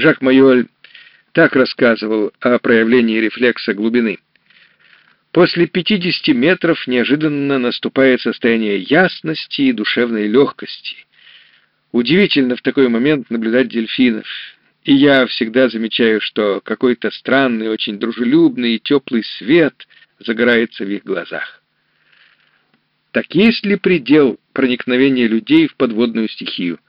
Жак Майоль так рассказывал о проявлении рефлекса глубины. После 50 метров неожиданно наступает состояние ясности и душевной легкости. Удивительно в такой момент наблюдать дельфинов. И я всегда замечаю, что какой-то странный, очень дружелюбный и теплый свет загорается в их глазах. Так есть ли предел проникновения людей в подводную стихию?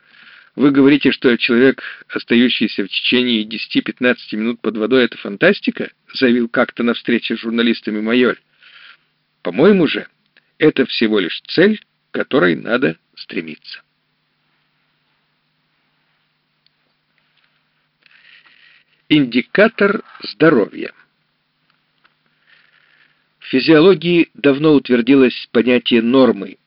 Вы говорите, что человек, остающийся в течение 10-15 минут под водой, это фантастика? Заявил как-то на встрече с журналистами майор. По-моему же, это всего лишь цель, к которой надо стремиться. Индикатор здоровья. В физиологии давно утвердилось понятие нормы,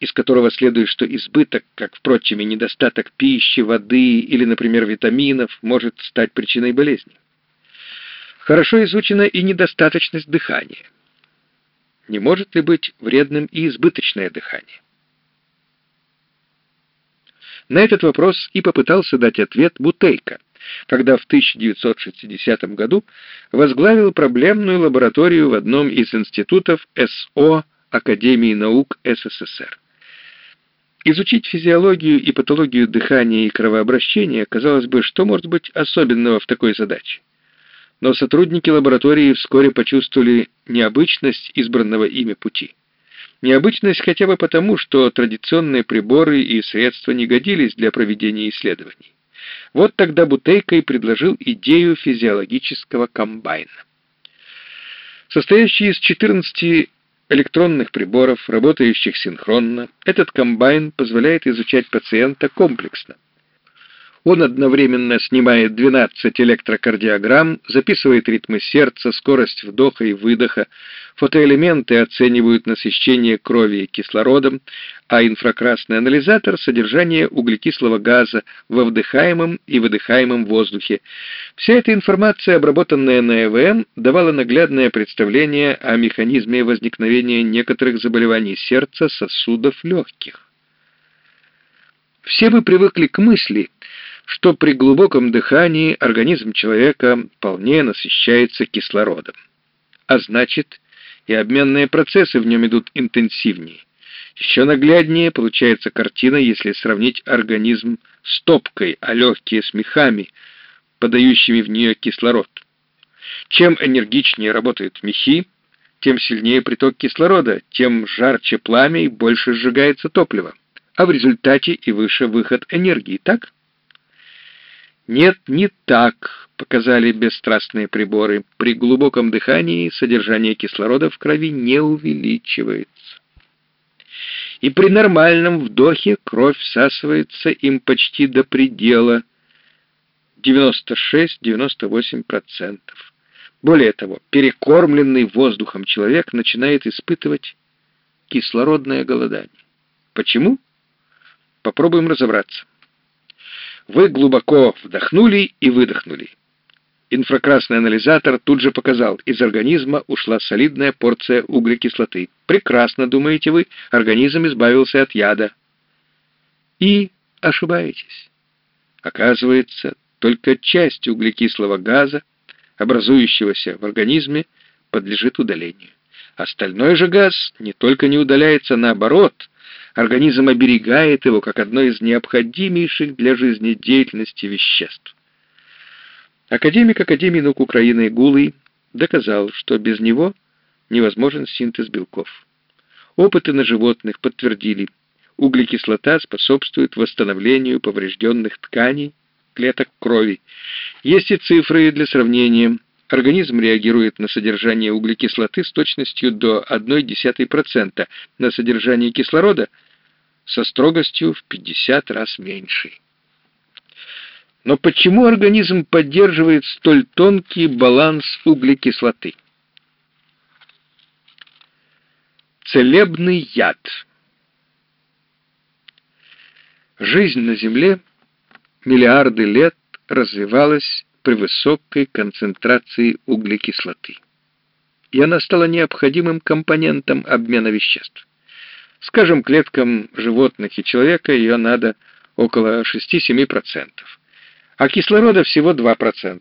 из которого следует, что избыток, как, впрочем, и недостаток пищи, воды или, например, витаминов, может стать причиной болезни. Хорошо изучена и недостаточность дыхания. Не может ли быть вредным и избыточное дыхание? На этот вопрос и попытался дать ответ Бутейко, когда в 1960 году возглавил проблемную лабораторию в одном из институтов СО Академии наук СССР. Изучить физиологию и патологию дыхания и кровообращения, казалось бы, что может быть особенного в такой задаче? Но сотрудники лаборатории вскоре почувствовали необычность избранного ими пути. Необычность хотя бы потому, что традиционные приборы и средства не годились для проведения исследований. Вот тогда Бутейко и предложил идею физиологического комбайна. Состоящий из 14 электронных приборов, работающих синхронно, этот комбайн позволяет изучать пациента комплексно. Он одновременно снимает 12 электрокардиограмм, записывает ритмы сердца, скорость вдоха и выдоха, фотоэлементы оценивают насыщение крови кислородом, а инфракрасный анализатор — содержание углекислого газа во вдыхаемом и выдыхаемом воздухе. Вся эта информация, обработанная на ЭВМ, давала наглядное представление о механизме возникновения некоторых заболеваний сердца, сосудов, легких. Все мы привыкли к мысли — что при глубоком дыхании организм человека вполне насыщается кислородом. А значит, и обменные процессы в нем идут интенсивнее. Еще нагляднее получается картина, если сравнить организм с топкой, а легкие с мехами, подающими в нее кислород. Чем энергичнее работают мехи, тем сильнее приток кислорода, тем жарче пламя и больше сжигается топливо, а в результате и выше выход энергии, так? Нет, не так, показали бесстрастные приборы. При глубоком дыхании содержание кислорода в крови не увеличивается. И при нормальном вдохе кровь всасывается им почти до предела 96-98%. Более того, перекормленный воздухом человек начинает испытывать кислородное голодание. Почему? Попробуем разобраться. Вы глубоко вдохнули и выдохнули. Инфракрасный анализатор тут же показал, из организма ушла солидная порция углекислоты. Прекрасно, думаете вы, организм избавился от яда. И ошибаетесь. Оказывается, только часть углекислого газа, образующегося в организме, подлежит удалению. Остальной же газ не только не удаляется, наоборот, Организм оберегает его как одно из необходимейших для жизнедеятельности веществ. Академик Академии наук Украины Гулый доказал, что без него невозможен синтез белков. Опыты на животных подтвердили, углекислота способствует восстановлению поврежденных тканей, клеток крови. Есть и цифры для сравнения. Организм реагирует на содержание углекислоты с точностью до 0,1% на содержание кислорода – со строгостью в 50 раз меньшей. Но почему организм поддерживает столь тонкий баланс углекислоты? Целебный яд. Жизнь на Земле миллиарды лет развивалась при высокой концентрации углекислоты. И она стала необходимым компонентом обмена веществ. Скажем, клеткам животных и человека ее надо около 6-7%, а кислорода всего 2%.